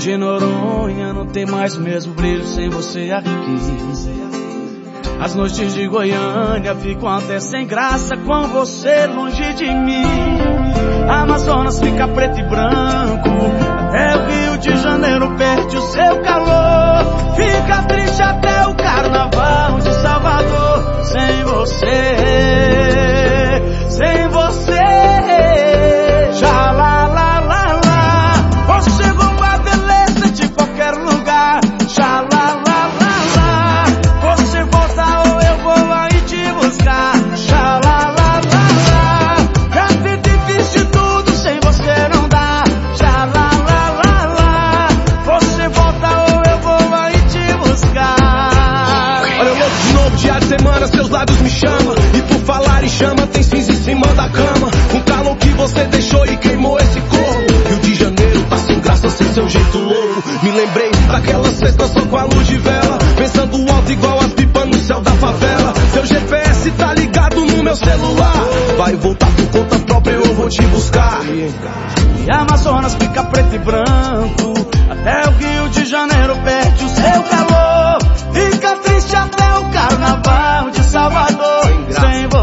de Noronha não tem mais o mesmo brilho sem você aqui. As noites de Goiânia ficam até sem graça com você longe de mim. A Amazonas fica preto e branco, até o Rio de Janeiro perde o seu calor. Fica triste até o carnaval de Salvador sem você, seus lábios me chamam. E por falar em chama, tem cinza em cima da cama. Um calor que você deixou e queimou esse corpo. Rio de Janeiro tá sem graça, sem seu jeito louco. Me lembrei daquela sexta só com a luz de vela. Pensando alto igual as pipas no céu da favela. Seu GPS tá ligado no meu celular. Vai voltar por conta própria, eu vou te buscar. E Amazonas fica preto e branco. Até o Rio de Janeiro perde o seu calor.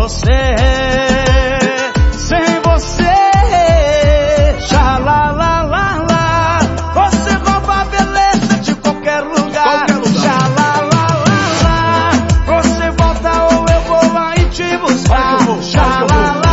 Você, sem você. Já lá, lá, lá, lá. Você rouba a beleza de qualquer lugar. Qualquer lugar. Já lá, lá, lá, lá. Você volta ou eu vou aí te buscar. Olha que eu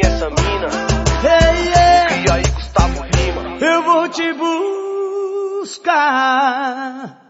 essa mina. ei, ei. E aí, Gustavo Lima. Eu vou te buscar.